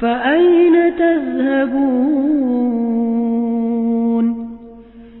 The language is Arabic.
فأين تذهبون؟